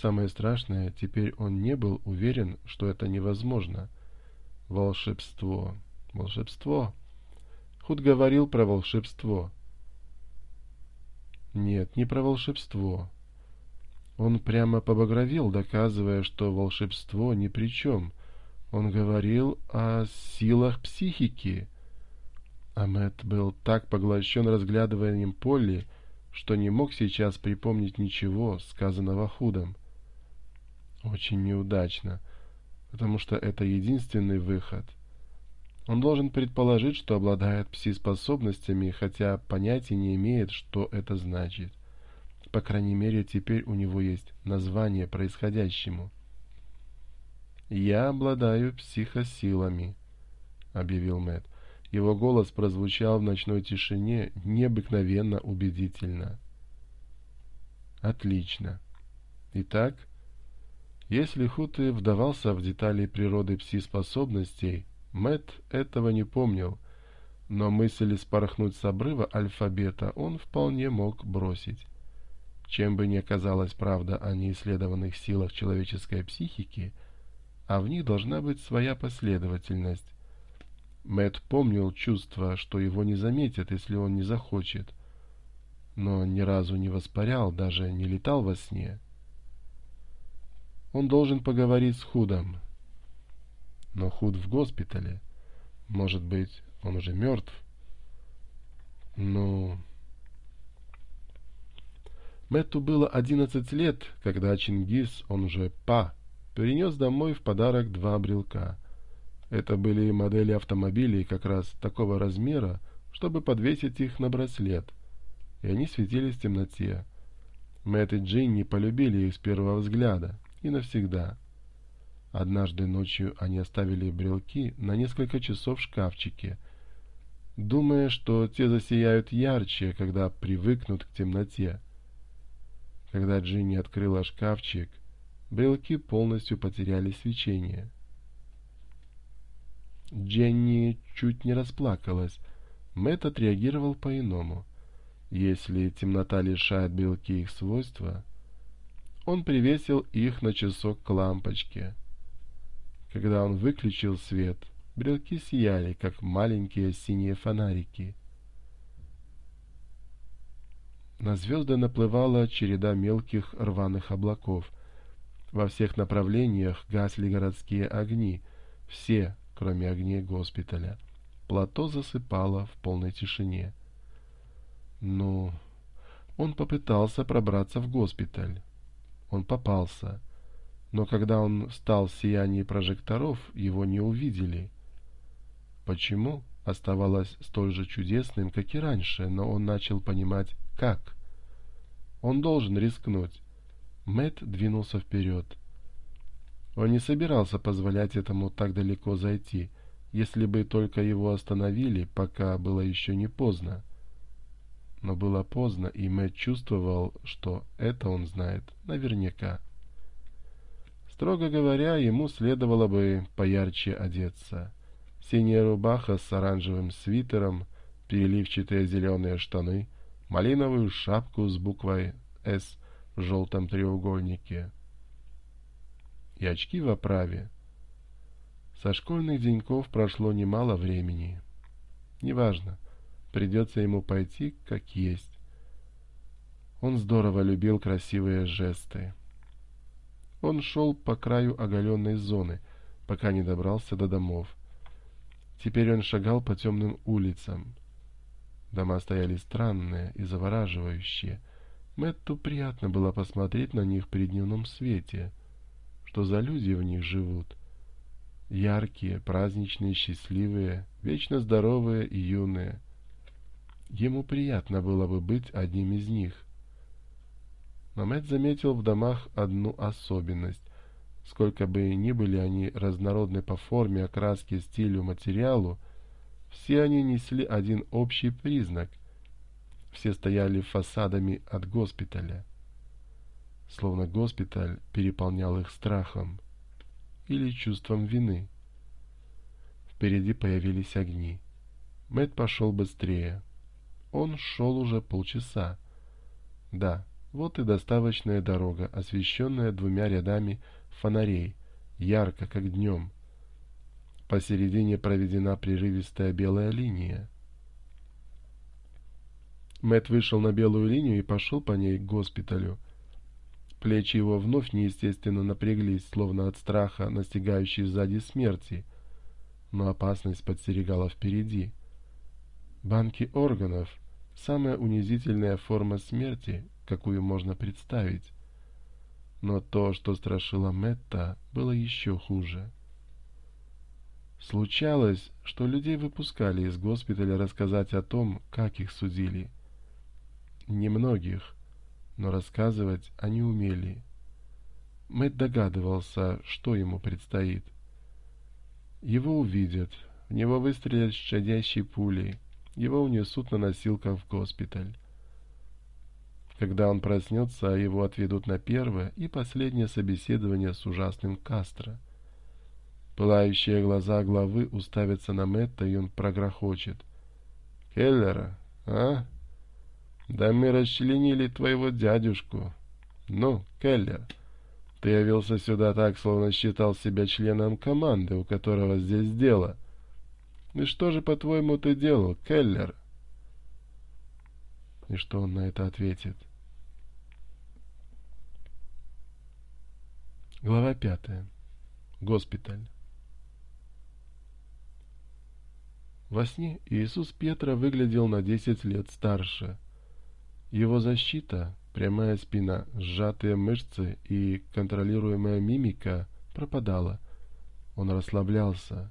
Самое страшное, теперь он не был уверен, что это невозможно. Волшебство. Волшебство. Худ говорил про волшебство. Нет, не про волшебство. Он прямо побагровел, доказывая, что волшебство ни при чем. Он говорил о силах психики. Амет был так поглощен разглядыванием Полли, что не мог сейчас припомнить ничего, сказанного Худом очень неудачно, потому что это единственный выход. Он должен предположить, что обладает пси-способностями, хотя понятия не имеет, что это значит. По крайней мере, теперь у него есть название происходящему. «Я обладаю психосилами», — объявил Мэтт. Его голос прозвучал в ночной тишине необыкновенно убедительно. «Отлично. Итак...» Если Хуты вдавался в детали природы пси-способностей, Мэтт этого не помнил, но мысль спорхнуть с обрыва альфабета он вполне мог бросить. Чем бы ни оказалась правда о неисследованных силах человеческой психики, а в них должна быть своя последовательность. Мэтт помнил чувство, что его не заметят, если он не захочет, но ни разу не воспарял, даже не летал во сне. Он должен поговорить с Худом. Но Худ в госпитале. Может быть, он уже мертв. Ну... Мэтту было 11 лет, когда Чингис, он уже па, принес домой в подарок два брелка. Это были модели автомобилей как раз такого размера, чтобы подвесить их на браслет. И они светились в темноте. Мэтт и Джинни полюбили их с первого взгляда и навсегда. Однажды ночью они оставили брелки на несколько часов в шкафчике, думая, что те засияют ярче, когда привыкнут к темноте. Когда Джинни открыла шкафчик, брелки полностью потеряли свечение. Дженни чуть не расплакалась. Мэтт отреагировал по-иному. Если темнота лишает белки их свойства, он привесил их на часок к лампочке. Когда он выключил свет, брелки сияли, как маленькие синие фонарики. На звезды наплывала череда мелких рваных облаков. Во всех направлениях гасли городские огни, все, кроме огней госпиталя. Плато засыпало в полной тишине. Ну, он попытался пробраться в госпиталь он попался. Но когда он стал в сиянии прожекторов, его не увидели. Почему? Оставалось столь же чудесным, как и раньше, но он начал понимать, как. Он должен рискнуть. Мэт двинулся вперед. Он не собирался позволять этому так далеко зайти, если бы только его остановили, пока было еще не поздно. Но было поздно, и Мэтт чувствовал, что это он знает наверняка. Строго говоря, ему следовало бы поярче одеться. Синяя рубаха с оранжевым свитером, переливчатые зеленые штаны, малиновую шапку с буквой «С» в желтом треугольнике и очки в оправе. Со школьных деньков прошло немало времени. Неважно придется ему пойти как есть. Он здорово любил красивые жесты. Он шел по краю оголенной зоны, пока не добрался до домов. Теперь он шагал по темным улицам. Дома стояли странные и завораживающие. Мэтту приятно было посмотреть на них при дневном свете. Что за люди в них живут? Яркие, праздничные, счастливые, вечно здоровые и юные — ему приятно было бы быть одним из них. Но Мэтт заметил в домах одну особенность. Сколько бы ни были они разнородны по форме, окраске, стилю, материалу, все они несли один общий признак. Все стояли фасадами от госпиталя. Словно госпиталь переполнял их страхом или чувством вины. Впереди появились огни. Мэтт пошел быстрее. Он шел уже полчаса. Да, вот и доставочная дорога, освещенная двумя рядами фонарей, ярко, как днем. Посередине проведена прерывистая белая линия. Мэт вышел на белую линию и пошел по ней к госпиталю. Плечи его вновь неестественно напряглись, словно от страха, настигающей сзади смерти. Но опасность подстерегала впереди. Банки органов – самая унизительная форма смерти, какую можно представить. Но то, что страшило Мэтта, было еще хуже. Случалось, что людей выпускали из госпиталя рассказать о том, как их судили. Немногих, но рассказывать они умели. Мэтт догадывался, что ему предстоит. Его увидят, в него выстрелят щадящей пулей его унесут на носилках в госпиталь. Когда он проснется, его отведут на первое и последнее собеседование с ужасным Кастро. Пылающие глаза главы уставятся на Мэтта, и он прогрохочет. «Келлера, а? Да мы расчленили твоего дядюшку. Ну, Келлер, ты явился сюда так, словно считал себя членом команды, у которого здесь дело». И что же, по-твоему, ты делал, Келлер? И что он на это ответит? Глава пятая. Госпиталь. Во сне Иисус Петра выглядел на 10 лет старше. Его защита, прямая спина, сжатые мышцы и контролируемая мимика пропадала. Он расслаблялся.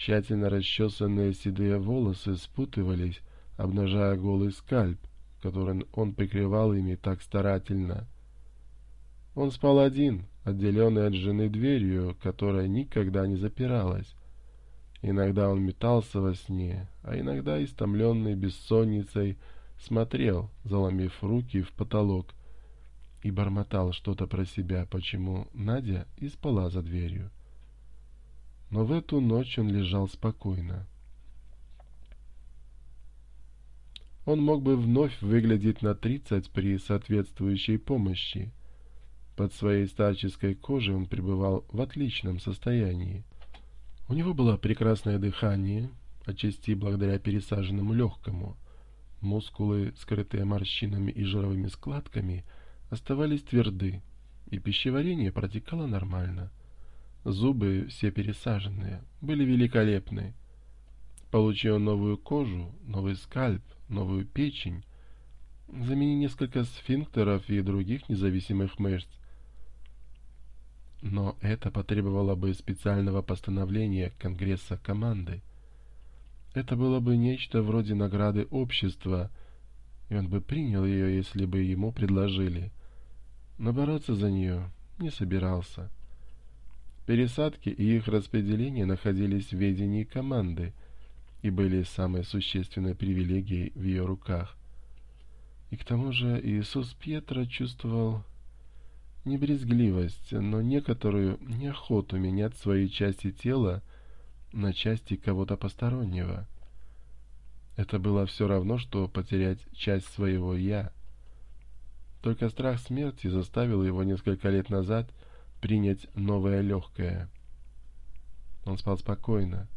Тщательно расчесанные седые волосы спутывались, обнажая голый скальп, который он прикрывал ими так старательно. Он спал один, отделенный от жены дверью, которая никогда не запиралась. Иногда он метался во сне, а иногда, истомленный бессонницей, смотрел, заломив руки в потолок, и бормотал что-то про себя, почему Надя и спала за дверью но в эту ночь он лежал спокойно. Он мог бы вновь выглядеть на 30 при соответствующей помощи. Под своей старческой кожей он пребывал в отличном состоянии. У него было прекрасное дыхание, отчасти благодаря пересаженному легкому. Мускулы, скрытые морщинами и жировыми складками, оставались тверды, и пищеварение протекало нормально. Зубы, все пересаженные, были великолепны. Получил новую кожу, новый скальп, новую печень. Замени несколько сфинктеров и других независимых мышц. Но это потребовало бы специального постановления Конгресса команды. Это было бы нечто вроде награды общества, и он бы принял ее, если бы ему предложили. Но бороться за нее не собирался. Пересадки и их распределение находились в ведении команды и были самой существенной привилегией в ее руках. И к тому же Иисус Петра чувствовал не брезгливость, но некоторую неохоту менять свои части тела на части кого-то постороннего. Это было все равно, что потерять часть своего «я». Только страх смерти заставил его несколько лет назад принять новое легкое. Он спал спокойно.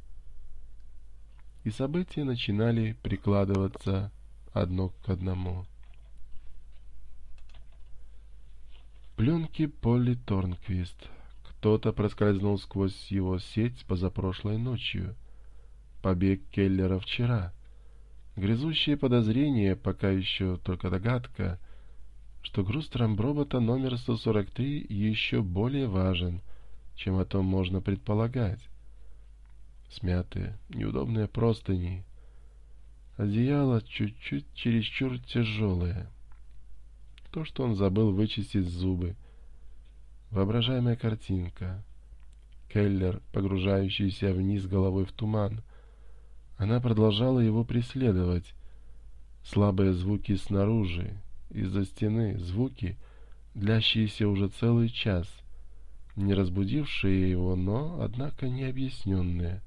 И события начинали прикладываться одно к одному. Пленки Полли Торнквист. Кто-то проскользнул сквозь его сеть позапрошлой ночью. Побег Келлера вчера. Грязущее подозрение, пока еще только догадка — что груз трамбробота номер 143 еще более важен, чем о том можно предполагать. Смятые, неудобные простыни. Одеяло чуть-чуть чересчур тяжелое. То, что он забыл вычистить зубы. Воображаемая картинка. Келлер, погружающийся вниз головой в туман. Она продолжала его преследовать. Слабые звуки снаружи, из-за стены звуки, длящиеся уже целый час, не разбудившие его, но, однако, необъясненные.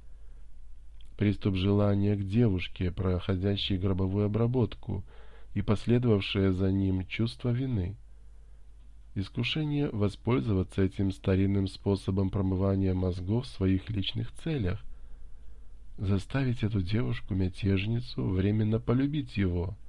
Приступ желания к девушке, проходящей гробовую обработку, и последовавшее за ним чувство вины. Искушение воспользоваться этим старинным способом промывания мозгов в своих личных целях, заставить эту девушку-мятежницу временно полюбить его —